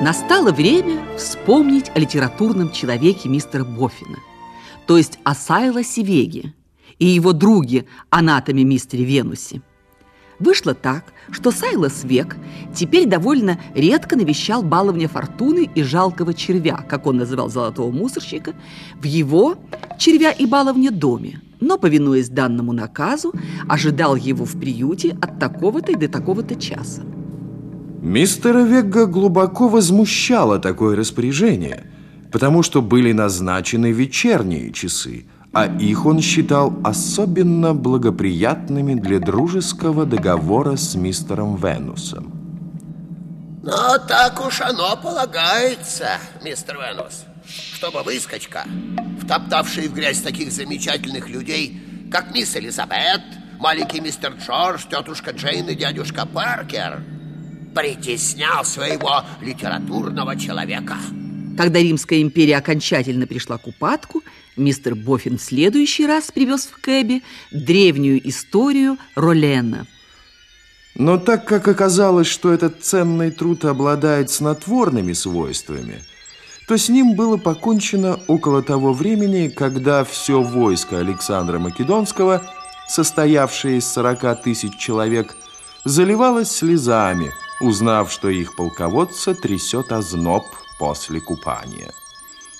Настало время вспомнить о литературном человеке мистера Боффина, то есть о Сайло Севеге и его друге, анатоме мистере Венусе. Вышло так, что Сайлос Век теперь довольно редко навещал баловня Фортуны и жалкого червя, как он называл золотого мусорщика, в его червя и баловня доме, но, повинуясь данному наказу, ожидал его в приюте от такого-то и до такого-то часа. Мистера Вегга глубоко возмущало такое распоряжение, потому что были назначены вечерние часы, а их он считал особенно благоприятными для дружеского договора с мистером Венусом. Но так уж оно полагается, мистер Венус, чтобы выскочка, втоптавший в грязь таких замечательных людей, как мисс Элизабет, маленький мистер Джордж, тетушка Джейн и дядюшка Паркер – притеснял своего литературного человека. Когда Римская империя окончательно пришла к упадку, мистер Боффин в следующий раз привез в Кэбе древнюю историю Ролена. Но так как оказалось, что этот ценный труд обладает снотворными свойствами, то с ним было покончено около того времени, когда все войско Александра Македонского, состоявшее из 40 тысяч человек, заливалось слезами – узнав, что их полководца трясет озноб после купания.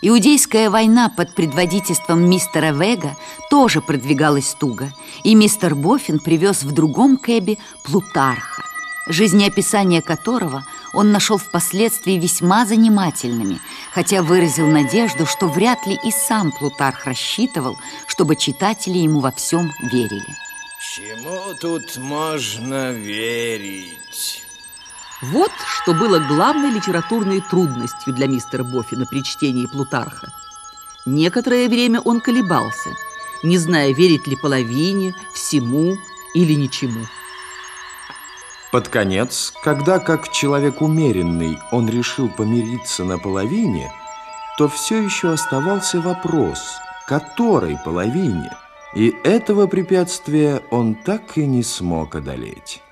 Иудейская война под предводительством мистера Вега тоже продвигалась туго, и мистер Боффин привез в другом кэбе Плутарха, жизнеописание которого он нашел впоследствии весьма занимательными, хотя выразил надежду, что вряд ли и сам Плутарх рассчитывал, чтобы читатели ему во всем верили. Чему тут можно верить? Вот что было главной литературной трудностью для мистера Боффина при чтении Плутарха. Некоторое время он колебался, не зная, верить ли половине, всему или ничему. Под конец, когда, как человек умеренный, он решил помириться на половине, то все еще оставался вопрос, которой половине? И этого препятствия он так и не смог одолеть.